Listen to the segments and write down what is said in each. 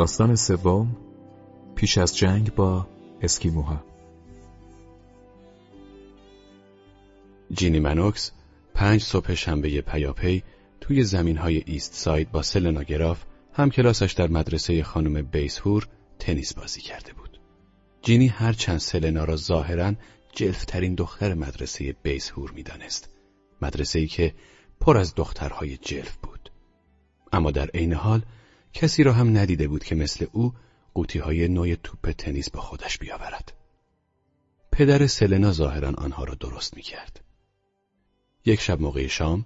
داستان سوم پیش از جنگ با اسکیموها جینی منوکس پنج صبح شنبه پیاپی توی زمین های ایست ساید با سلنا گراف هم کلاسش در مدرسه خانم بیسهور تنیس بازی کرده بود. جینی هر چند سلنا را ظاهرا جلفترین دختر مدرسه بیسهور می‌دانست. مدرسه ای که پر از دخترهای جلف بود. اما در عین حال کسی را هم ندیده بود که مثل او قوطی های نوع توپ تنیس با خودش بیاورد. پدر سلنا ظاهرا آنها را درست می کرد. یک شب موقع شام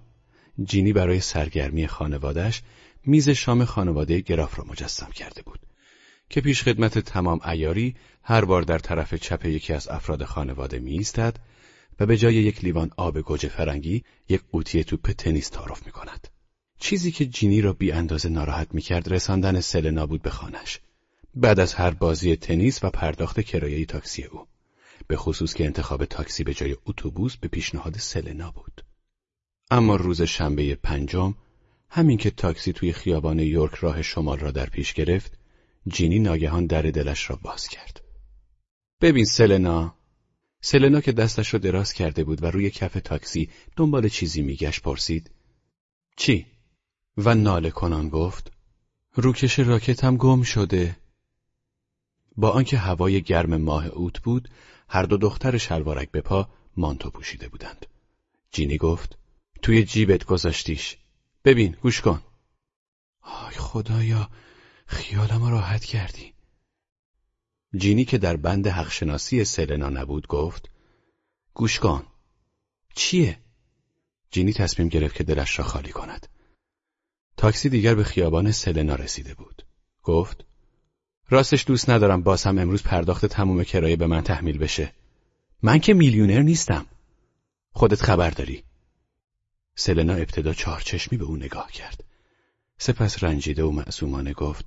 جینی برای سرگرمی خانوادش میز شام خانواده گراف را مجسم کرده بود که پیش خدمت تمام ایاری هر بار در طرف چپ یکی از افراد خانواده می و به جای یک لیوان آب گوجه فرنگی یک قوطی توپ تنیس تعارف می کند. چیزی که جینی را بی اندازه ناراحت می کرد رساندن سلنا بود به خانش. بعد از هر بازی تنیس و پرداخت کرایه تاکسی او. به خصوص که انتخاب تاکسی به جای اتوبوس به پیشنهاد سلنا بود. اما روز شنبه پنجم همین که تاکسی توی خیابان یورک راه شمال را در پیش گرفت جینی ناگهان در دلش را باز کرد. ببین سلنا سلنا که دستش را دراز کرده بود و روی کف تاکسی دنبال چیزی میگشت پرسید چی؟ و ناله کنان گفت روکش راکتم گم شده. با آنکه هوای گرم ماه اوت بود هر دو دختر شلوارک به پا مانتو پوشیده بودند. جینی گفت توی جیبت گذاشتیش. ببین گوش کن. آی خدایا خیالم راحت کردی. جینی که در بند حقشناسی سلنا نبود گفت گوش کن. چیه؟ جینی تصمیم گرفت که دلش را خالی کند. تاکسی دیگر به خیابان سلنا رسیده بود. گفت راستش دوست ندارم باز هم امروز پرداخت تموم کرایه به من تحمیل بشه. من که میلیونر نیستم. خودت خبر داری. سلنا ابتدا چهارچشمی به او نگاه کرد. سپس رنجیده و معصومانه گفت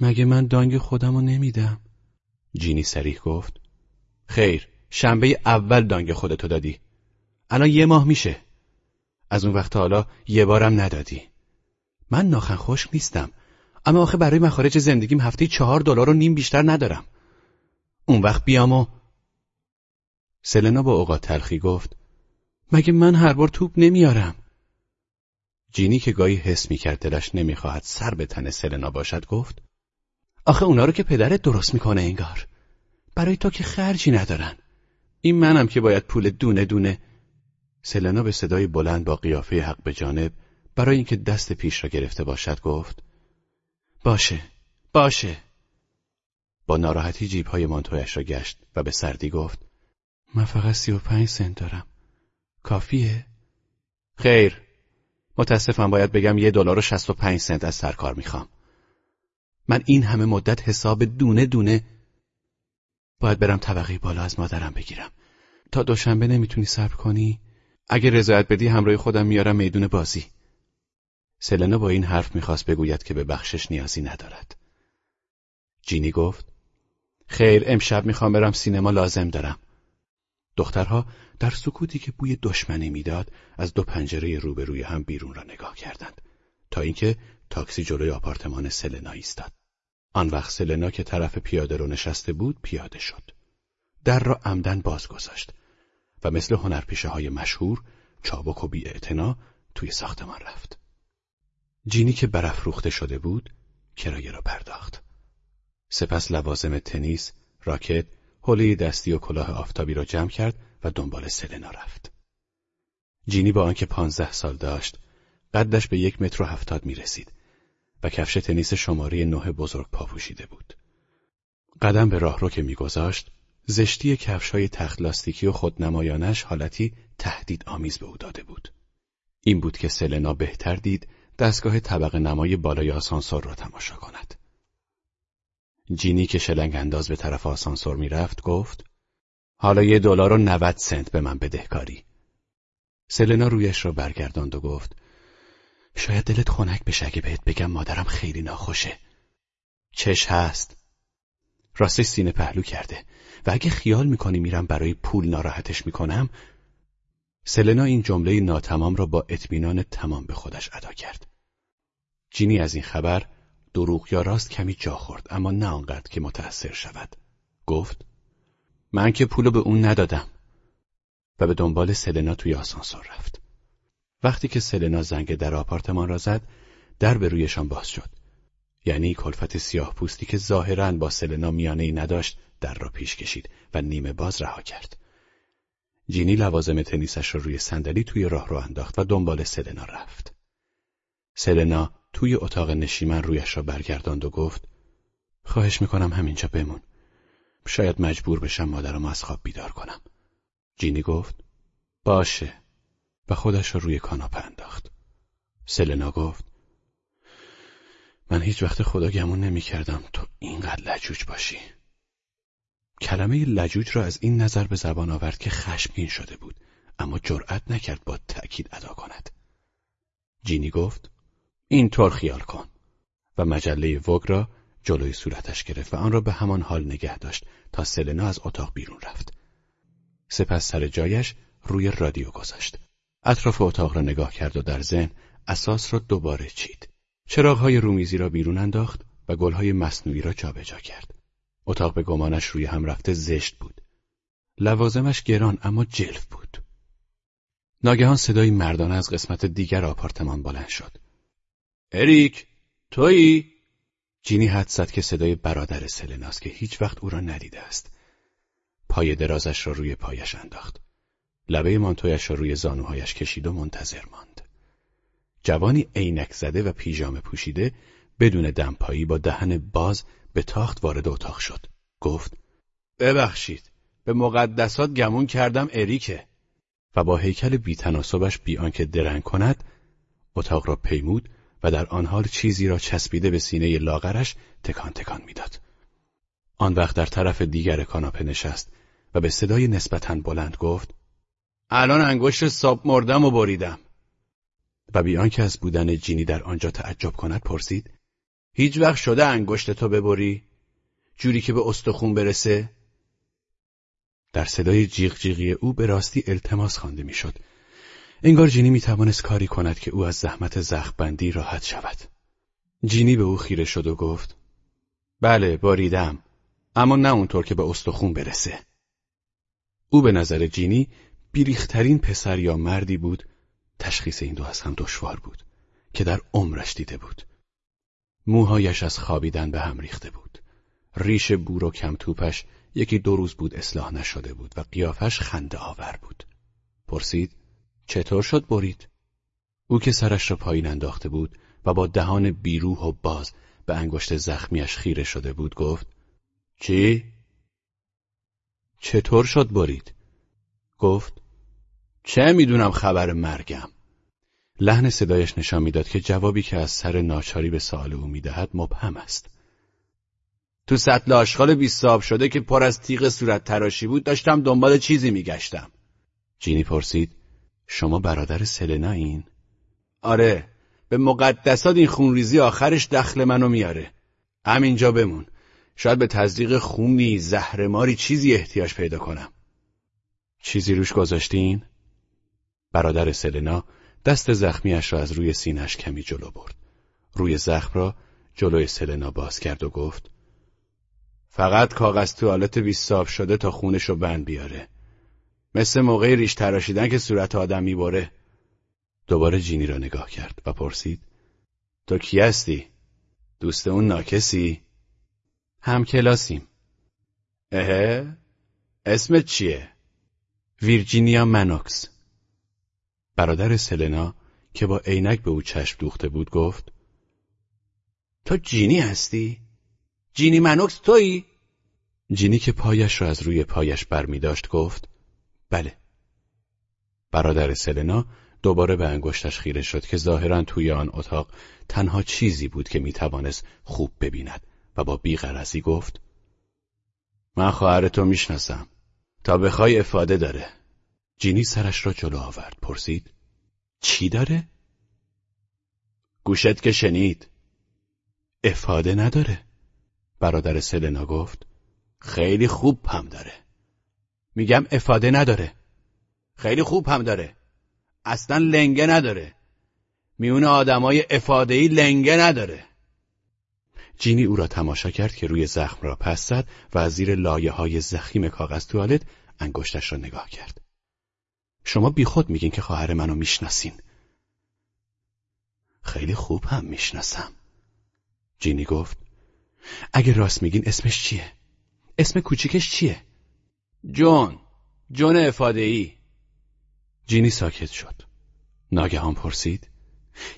مگه من دانگ خودم رو نمیدم؟ جینی سریح گفت خیر شنبه اول دانگ خودتو دادی. الان یه ماه میشه. از اون وقت حالا یه بارم ندادی. من ناخن خوش نیستم. اما آخه برای مخارج زندگیم هفته چهار دلار و نیم بیشتر ندارم. اون وقت بیام و سلنا با اوقات تلخی گفت مگه من هر بار توپ نمیارم؟ جینی که گاهی حس می‌کرد دلش نمی‌خواهد سر به تن سلنا باشد گفت آخه اونا رو که پدرت درست می‌کنه انگار. برای تو که خرجی ندارن. این منم که باید پول دونه دونه. سلنا به صدای بلند با قیافه حق به جانب برای اینکه دست پیش را گرفته باشد گفت باشه باشه. با ناراحتی جیبهای مانتویش را گشت و به سردی گفت من فقط سی و پنج سنت دارم. کافیه؟ خیر. متاسفم باید بگم یه دلار و شست و پنج سنت از سرکار می‌خوام. من این همه مدت حساب دونه دونه باید برم طبقه بالا از مادرم بگیرم. تا دوشنبه نمی‌تونی صبر کنی؟ اگه رضایت بدی همراه خودم میارم میدون بازی. سلنا با این حرف می‌خواست بگوید که به بخشش نیازی ندارد. جینی گفت خیر امشب می‌خوام برم سینما لازم دارم. دخترها در سکوتی که بوی دشمنی می‌داد از دو پنجره روبروی هم بیرون را نگاه کردند تا اینکه تاکسی جلوی آپارتمان سلنا ایستاد. آن وقت سلنا که طرف پیاده رو نشسته بود پیاده شد. در را عمدن باز گذاشت و مثل هنرپیشه های مشهور چابک و بی توی ساختمان رفت. جینی که برافروخته شده بود کرایه را پرداخت سپس لوازم تنیس راکت حوله دستی و کلاه آفتابی را جمع کرد و دنبال سلنا رفت. جینی با آنکه پانزده سال داشت قدش به یک متر و هفتاد می رسید و کفش تنیس شماره نه بزرگ پا پوشیده بود. قدم به راه رو که میگذاشت زشتی کفش های تخت لاستیکی و خودنمایانش حالتی تهدید آمیز به او داده بود. این بود که سلنا بهتر دید دستگاه طبق نمای بالای آسانسور را تماشا کند. جینی که شلنگ انداز به طرف آسانسور می‌رفت گفت حالا یه دلار و نود سنت به من بدهکاری. سلنا رویش را برگرداند و گفت شاید دلت خنک بشه اگه بهت بگم مادرم خیلی ناخوشه. چش هست. راستش سینه پهلو کرده و اگه خیال می‌کنی میرم برای پول ناراحتش می‌کنم سلنا این جمله ناتمام را با اطمینان تمام به خودش ادا کرد. جینی از این خبر دروغ یا راست کمی جا خورد اما نه آنقدر که متأثر شود. گفت من که پولو به اون ندادم. و به دنبال سلنا توی آسانسور رفت. وقتی که سلنا زنگ در آپارتمان را زد در به رویشان باز شد. یعنی کلفت سیاه پوستی که ظاهرا با سلنا میانه ای نداشت در را پیش کشید و نیمه باز رها کرد. جینی لوازم تنیسش را روی صندلی توی راه رو انداخت و دنبال سلنا رفت. سلنا توی اتاق نشیمن رویش را برگرداند و گفت خواهش می‌کنم همینجا بمون. شاید مجبور بشم مادرم از خواب بیدار کنم. جینی گفت باشه. و خودش را روی کاناپه انداخت. سلنا گفت من هیچ وقت خدا گمون نمی کردم تو اینقدر لجوج باشی. کلمه لجوج را از این نظر به زبان آورد که خشمگین شده بود اما جرأت نکرد با تأکید ادا کند. جینی گفت اینطور خیال کن. و مجله وگ را جلوی صورتش گرفت و آن را به همان حال نگه داشت تا سلنا از اتاق بیرون رفت. سپس سر جایش روی رادیو گذاشت. اطراف اتاق را نگاه کرد و در ذهن اساس را دوباره چید. چراغهای رومیزی را بیرون انداخت و گلهای مصنوعی را جابجا کرد. اتاق به گمانش روی هم رفته زشت بود. لوازمش گران اما جلف بود. ناگهان صدای مردانه از قسمت دیگر آپارتمان بلند شد. اریک تویی؟ جینی حد زد که صدای برادر سلناست که هیچ وقت او را ندیده است. پای درازش را روی پایش انداخت. لبه مانتویش را روی زانوهایش کشید و منتظر ماند. جوانی عینک زده و پیژامه پوشیده بدون دمپایی با دهن باز به تاخت وارد اتاق شد. گفت ببخشید به مقدسات گمون کردم اریکه. و با هیکل بیتناسبش بی آنکه درنگ کند اتاق را پیمود و در آن حال چیزی را چسبیده به سینه لاغرش تکان تکان می‌داد. آن وقت در طرف دیگر کاناپه نشست و به صدای نسبتا بلند گفت الان انگشت ساب مردم و بریدم. و بی آنکه از بودن جینی در آنجا تعجب کند پرسید هیچ وقت شده انگشت تو ببری جوری که به استخون برسه در صدای جیغ جیغی او به راستی التماس خوانده می‌شد انگار جینی می توانست کاری کند که او از زحمت زخمبندی راحت شود. جینی به او خیره شد و گفت بله باریدم اما نه اونطور که به استخون برسه. او به نظر جینی بیریخترین پسر یا مردی بود تشخیص این دو از هم دشوار بود که در عمرش دیده بود. موهایش از خوابیدن به هم ریخته بود. ریش بور و کم توپش یکی دو روز بود اصلاح نشده بود و قیافش خنده آور بود. پرسید چطور شد برید؟ او که سرش را پایین انداخته بود و با دهان بیروح و باز به انگشت زخمیش خیره شده بود گفت چی؟ چطور شد برید؟ گفت چه می‌دونم خبر مرگم لحن صدایش نشان می‌داد که جوابی که از سر ناچاری به سوال او می‌دهد مبهم است. تو سطل آشغال بیستاب شده که پر از تیغ صورت تراشی بود داشتم دنبال چیزی میگشتم. جینی پرسید شما برادر سلنا این؟ آره به مقدسات این خونریزی آخرش دخل منو میاره. همینجا بمون. شاید به تزریق خونی زهرماری چیزی احتیاج پیدا کنم. چیزی روش گذاشتین؟ برادر سلنا دست زخمیش را از روی سینش کمی جلو برد روی زخم را جلوی سلنا باز کرد و گفت فقط کاغذ توالت بیستاب شده تا خونش رو بند بیاره مثل موقع ریش تراشیدن که صورت آدم می‌بره دوباره جینی را نگاه کرد و پرسید تو کی هستی؟ دوست اون ناکسی؟ هم کلاسیم اه اسمت چیه؟ ویرجینیا منوکس برادر سلنا که با عینک به او چشم دوخته بود گفت تو جینی هستی؟ جینی منوکس تویی؟ جینی که پایش را از روی پایش برمی داشت گفت بله برادر سلنا دوباره به انگشتش خیره شد که ظاهرا توی آن اتاق تنها چیزی بود که می‌توانست خوب ببیند و با بیغرزی گفت من خواهرتو می‌شناسم تا بخوای افاده داره جینی سرش را جلو آورد. پرسید چی داره؟ گوشت که شنید. افاده نداره. برادر سلنا گفت خیلی خوب هم داره. میگم افاده نداره. خیلی خوب هم داره. اصلا لنگه نداره. میون آدمای افادهی لنگه نداره. جینی او را تماشا کرد که روی زخم را پس زد و از زیر لایه های زخیم کاغذ توالت انگشتش را نگاه کرد. شما بیخود میگین که خواهر منو می‌شناسین. خیلی خوب هم می‌شناسم. جینی گفت اگه راست میگین اسمش چیه؟ اسم کوچیکش چیه؟ جون جون افاده ای جینی ساکت شد ناگهان پرسید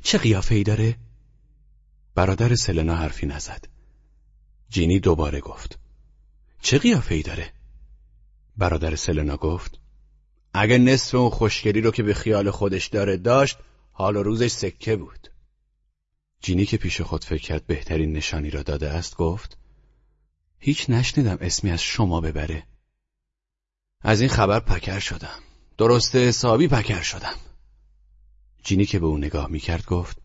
چه قیافه ای داره؟ برادر سلنا حرفی نزد جینی دوباره گفت چه قیافه ای داره؟ برادر سلنا گفت اگه نصف اون خوشگلی رو که به خیال خودش داره داشت حال و روزش سکه بود. جینی که پیش خود فکر کرد بهترین نشانی را داده است گفت هیچ نشنیدم اسمی از شما ببره. از این خبر پکر شدم. درسته حسابی پکر شدم. جینی که به او نگاه می‌کرد گفت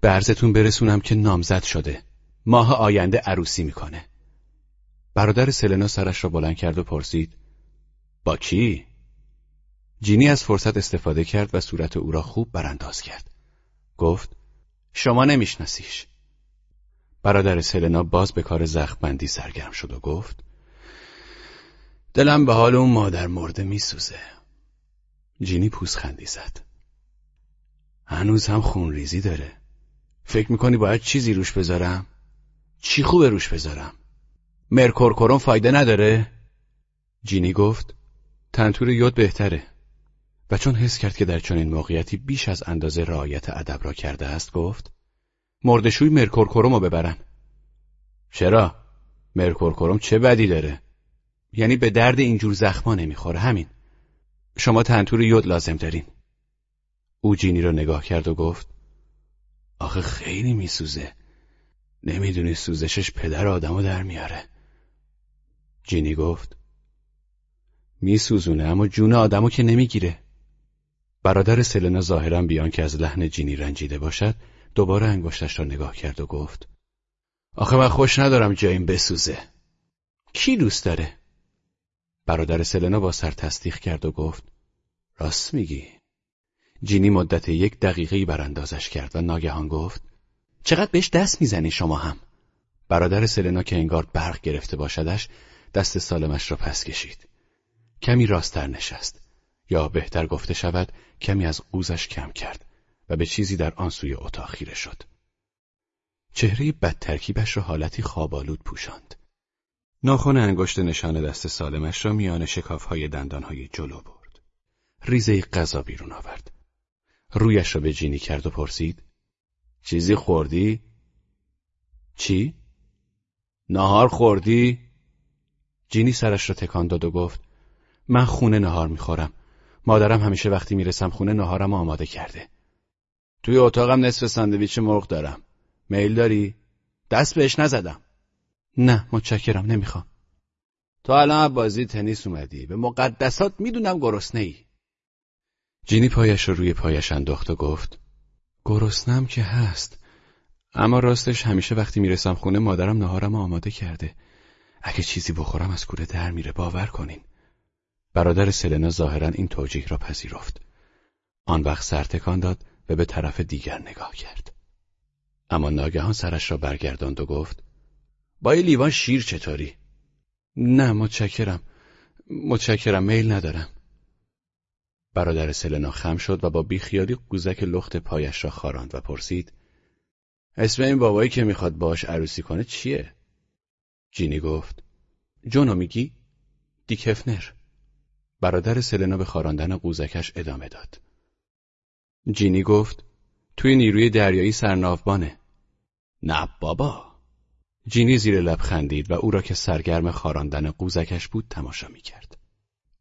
به عرضتون برسونم که نامزد شده. ماه آینده عروسی می‌کنه. برادر سلنا سرش را بلند کرد و پرسید با کی؟ جینی از فرصت استفاده کرد و صورت او را خوب برانداز کرد گفت شما نمیشناسیش برادر سلنا باز به کار زخمبندی سرگرم شد و گفت دلم به حال اون مادر مرده میسوزه جینی پوزخندی زد هنوز هم خون ریزی داره فکر می‌کنی باید چیزی روش بذارم؟ چی خوبه روش بذارم؟ مرکورکورون فایده نداره؟ جینی گفت تنتور یود بهتره و چون حس کرد که در چنین موقعیتی بیش از اندازه رعایت ادب را کرده است گفت مردشوی مرکورکورم رو ببرن. چرا؟ مرکورکورم چه بدی داره؟ یعنی به درد اینجور زخما نمی‌خوره همین. شما تنتور یود لازم دارین. او جینی را نگاه کرد و گفت آخه خیلی میسوزه. نمی‌دونی سوزشش پدر آدمو در میاره. جینی گفت میسوزونه اما جون آدمو که نمی‌گیره. برادر سلنا ظاهرا بیان که از لحن جینی رنجیده باشد دوباره انگشتش را نگاه کرد و گفت آخه من خوش ندارم جاییم بسوزه. کی دوست داره؟ برادر سلنا با سر تصدیق کرد و گفت راست میگی. جینی مدت یک دقیقه براندازش کرد و ناگهان گفت چقدر بهش دست می‌زنی شما هم؟ برادر سلنا که انگار برق گرفته باشدش دست سالمش را پس کشید. کمی راستر نشست. یا بهتر گفته شود کمی از قوزش کم کرد و به چیزی در آن سوی اتاق خیره شد. چهره بد ترکیبش را حالتی خوابالود پوشاند. ناخن انگشت نشان دست سالمش را میان شکافهای دندانهای جلو برد. ریزه غذا بیرون آورد. رویش را به جینی کرد و پرسید چیزی خوردی؟ چی؟ نهار خوردی؟ جینی سرش را تکان داد و گفت من خونه نهار می‌خورم. مادرم همیشه وقتی می‌رسم خونه نهارم آماده کرده. توی اتاقم نصف ساندویچ مرغ دارم. میل داری؟ دست بهش نزدم. نه متشکرم نمی‌خوام. تو الان بازی تنیس اومدی. به مقدسات می‌دونم گرسنه ای. جینی پایش رو روی پایش انداخت و گفت گرسنم که هست. اما راستش همیشه وقتی می‌رسم خونه مادرم نهارم آماده کرده. اگه چیزی بخورم از کوره در میره باور کنین. برادر سلنا ظاهرا این توجیه را پذیرفت. آن وقت سر تکان داد و به طرف دیگر نگاه کرد. اما ناگهان سرش را برگرداند و گفت با این لیوان شیر چطوری؟ نه متشکرم متشکرم میل ندارم برادر سلنا خم شد و با بیخیالی قوزک لخت پایش را خاراند و پرسید اسم این بابایی که می‌خواد باش عروسی کنه چیه؟ جینی گفت جونو میگی؟ دیکفنر برادر سلنا به خاراندن قوزکش ادامه داد. جینی گفت توی نیروی دریایی سرناوبانه. نه بابا. جینی زیر لب خندید و او را که سرگرم خاراندن قوزکش بود تماشا می کرد.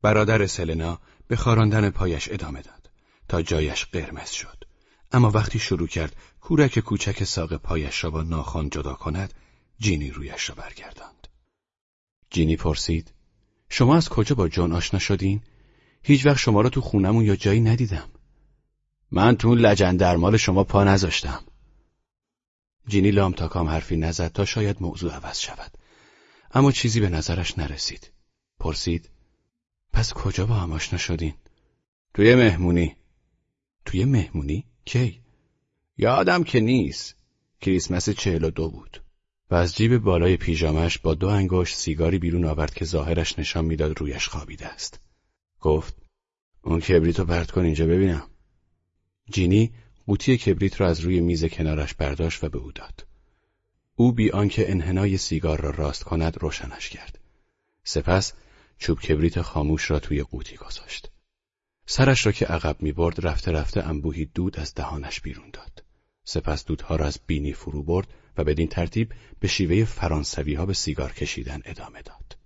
برادر سلنا به خاراندن پایش ادامه داد تا جایش قرمز شد. اما وقتی شروع کرد کورک کوچک ساق پایش را با ناخان جدا کند جینی رویش را برگرداند. جینی پرسید شما از کجا با جان آشنا شدین؟ هیچ وقت شما را تو خونمون یا جایی ندیدم. من تو اون لجن درمال شما پا نذاشتم. جینی لام تا کام حرفی نزد تا شاید موضوع عوض شود. اما چیزی به نظرش نرسید. پرسید پس کجا با هم آشنا شدین؟ توی مهمونی. توی مهمونی؟ کی؟ یادم که نیست. کریسمس چهل و دو بود. و از جیب بالای پیژامش با دو انگشت سیگاری بیرون آورد که ظاهرش نشان می‌داد رویش خوابیده است. گفت اون کبریت رو پرت کن اینجا ببینم. جینی قوطی کبریت را از روی میز کنارش برداشت و به او داد. او بی آنکه انحنای سیگار را راست کند روشنش کرد. سپس چوب کبریت خاموش را توی قوطی گذاشت. سرش را که عقب می برد رفته رفته انبوهی دود از دهانش بیرون داد. سپس دودها را از بینی فرو برد و بدین ترتیب به شیوه فرانسوی ها به سیگار کشیدن ادامه داد.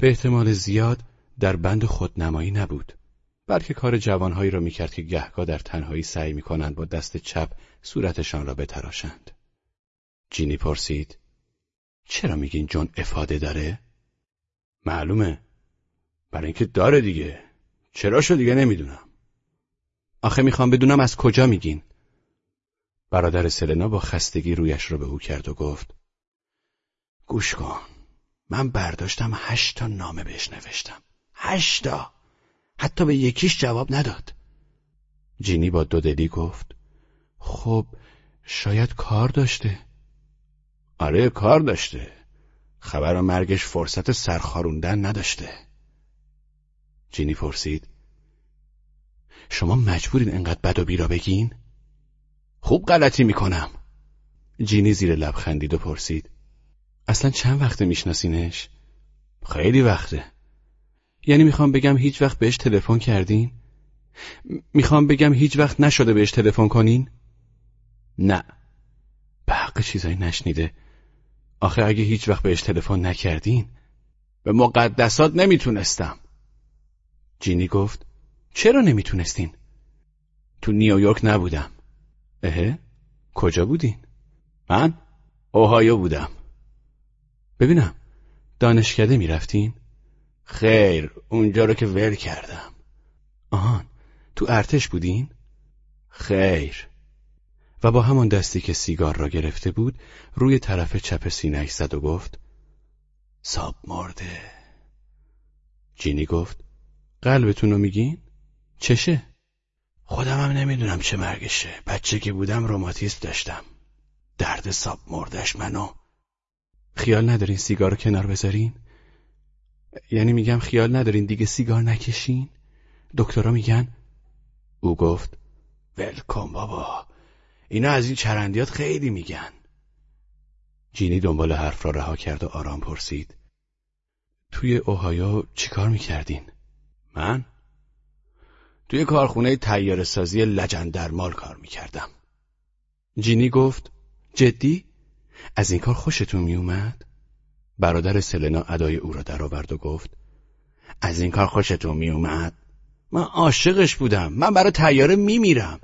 به احتمال زیاد در بند خودنمایی نبود. بلکه کار جوانهایی را می‌کرد که گهگاه در تنهایی سعی می‌کنند با دست چپ صورتشان را بتراشند. جینی پرسید چرا میگین جون افاده داره؟ معلومه برای اینکه داره دیگه چرا شو دیگه نمی‌دونم آخه می‌خوام بدونم از کجا میگین برادر سلنا با خستگی رویش را به او کرد و گفت گوش کن من برداشتم هشتا نامه بهش نوشتم. هشتا حتی به یکیش جواب نداد. جینی با دودلی گفت خب شاید کار داشته. آره کار داشته. خبر مرگش فرصت سرخاروندن نداشته. جینی پرسید شما مجبورین انقدر بد و بیرا بگین؟ خوب غلطی می‌کنم جینی زیر لب خندید و پرسید اصلا چند وقته میشناسینش؟ خیلی وقته یعنی می‌خوام بگم هیچ وقت بهش تلفن کردین؟ می‌خوام بگم هیچ وقت نشده بهش تلفن کنین؟ نه به حق چیزایی نشنیده آخه اگه هیچ وقت بهش تلفن نکردین به مقدسات نمی‌تونستم جینی گفت چرا نمی‌تونستین؟ تو نیویورک نبودم اه؟ کجا بودین؟ من؟ اوهایو بودم ببینم دانشکده می‌رفتین؟ خیر اونجا رو که ول کردم آهان تو ارتش بودین؟ خیر و با همان دستی که سیگار را گرفته بود روی طرف چپ سینهش زد و گفت ساب مرده جینی گفت قلبتون رو میگین؟ چشه؟ خودم هم نمی‌دونم چه مرگشه بچه که بودم روماتیسم داشتم درد ساب مردش منو خیال ندارین سیگار رو کنار بذارین؟ یعنی میگم خیال ندارین دیگه سیگار نکشین؟ دکترها میگن او گفت ولکن بابا اینا از این چرندیات خیلی میگن جینی دنبال حرف را رها کرد و آرام پرسید توی اوهایو چیکار می‌کردین؟ من؟ توی کارخونه تیار سازی لجندرمال کار می‌کردم جینی گفت جدی؟ از این کار خوشتون میومد؟ برادر سلنا ادای او را درآورد و گفت از این کار خوشتون میومد؟ من عاشقش بودم من برای تیاره میمیرم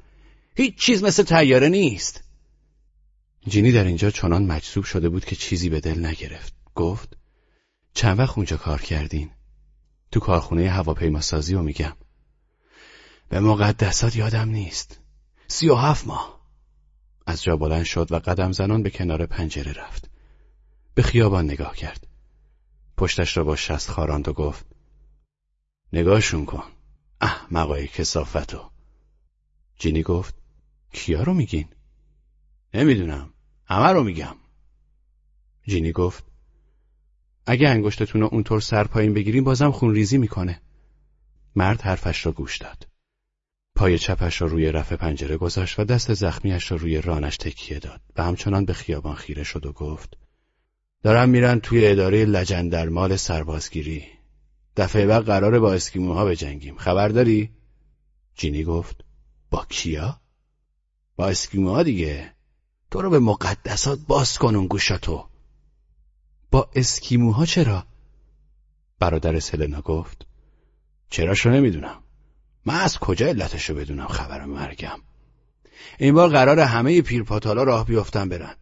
هیچ چیز مثل تیاره نیست جینی در اینجا چنان مجذوب شده بود که چیزی به دل نگرفت گفت چند وقت اونجا کار کردین؟ تو کارخونه هواپیماسازی و میگم به مقدسات یادم نیست. سی و هفت ماه. از جا بلند شد و قدم زنان به کنار پنجره رفت. به خیابان نگاه کرد. پشتش را با شست خاراند و گفت نگاهشون کن. اه مقای کسافتو جینی گفت کیا رو میگین؟ نمی‌دونم. همه رو میگم. جینی گفت اگه انگشتتون رو اونطور سر پایین بگیریم بازم خونریزی می‌کنه. مرد حرفش را گوش داد. پای چپش را روی رف پنجره گذاشت و دست زخمیش را روی رانش تکیه داد و همچنان به خیابان خیره شد و گفت دارم میرن توی اداره لجندر مال سربازگیری دفعه بعد قراره با اسکیموها بجنگیم خبر داری؟ جینی گفت با کیا؟ با اسکیموها دیگه تو رو به مقدسات باز کن اون گوشاتو با اسکیموها چرا؟ برادر سلنا گفت چرا شو نمی‌دونم من از کجا علتشو بدونم خبر مرگم؟ این بار قرار همه پیرپاتالا راه بیفتن برن.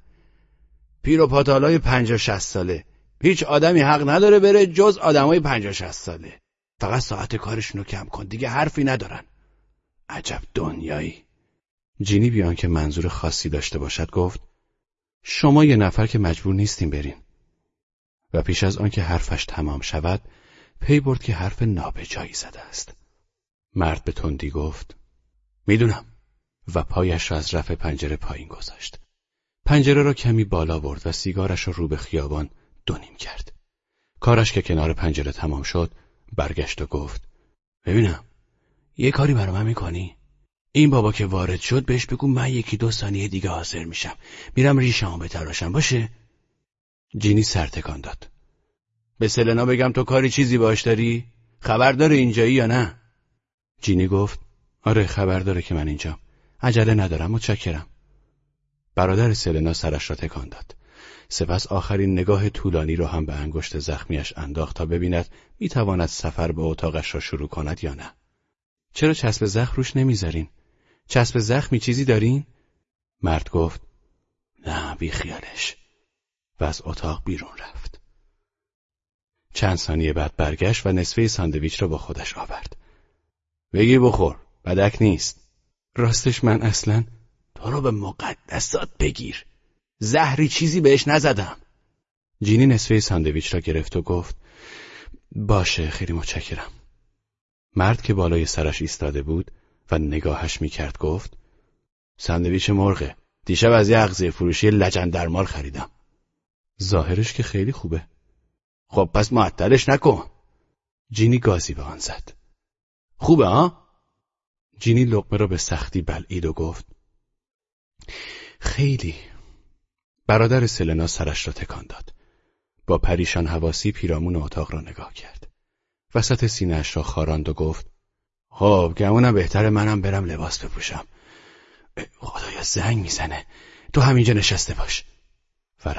پیر و پاتالای پنجا شست ساله. هیچ آدمی حق نداره بره جز آدمای پنجا شست ساله. فقط ساعت کارشونو کم کن دیگه حرفی ندارن. عجب دنیایی. جینی بیان که منظور خاصی داشته باشد گفت شما یه نفر که مجبور نیستیم برین. و پیش از آنکه حرفش تمام شود پی برد که حرف نابجایی زده است. مرد به تندی گفت می‌دونم و پایش را از رف پنجره پایین گذاشت پنجره را کمی بالا برد و سیگارش را رو به خیابان دونیم کرد. کارش که کنار پنجره تمام شد برگشت و گفت ببینم یه کاری برا من می‌کنی؟ این بابا که وارد شد بهش بگو من یکی دو ثانیه دیگه حاضر میشم میرم ریشمو بتراشم باشه؟ جینی سرتکان داد به سلنا بگم تو کاری چیزی باش داری؟ خبر داره اینجایی یا نه؟ جینی گفت آره خبر داره که من اینجام. عجله ندارم متشکرم. برادر سلنا سرش را تکان داد. سپس آخرین نگاه طولانی را هم به انگشت زخمیش انداخت تا ببیند می‌تواند سفر به اتاقش را شروع کند یا نه. چرا چسب زخم روش نمی‌ذارین؟ چسب زخمی چیزی دارین؟ مرد گفت نه بی خیالش. و از اتاق بیرون رفت. چند ثانیه بعد برگشت و نصفه ساندویچ را با خودش آورد. بگی بخور بدک نیست. راستش من اصلا تو رو به مقدسات بگیر. زهری چیزی بهش نزدم. جینی نصفه ساندویچ را گرفت و گفت باشه خیلی متشکرم. مرد که بالای سرش ایستاده بود و نگاهش می‌کرد گفت ساندویچ مرغه. دیشب از یه اغذیه فروشی لجن خریدم. ظاهرش که خیلی خوبه. خب پس معطلش نکن. جینی گازی به آن زد. خوبه ها؟ جینی لقمه را به سختی بلعید و گفت خیلی. برادر سلنا سرش را تکان داد. با پریشان حواسی پیرامون اتاق را نگاه کرد. وسط سینهاش را خاراند و گفت خب گمونم بهتر منم برم لباس بپوشم. خدایا زنگ می‌زنه. تو همینجا نشسته باش. و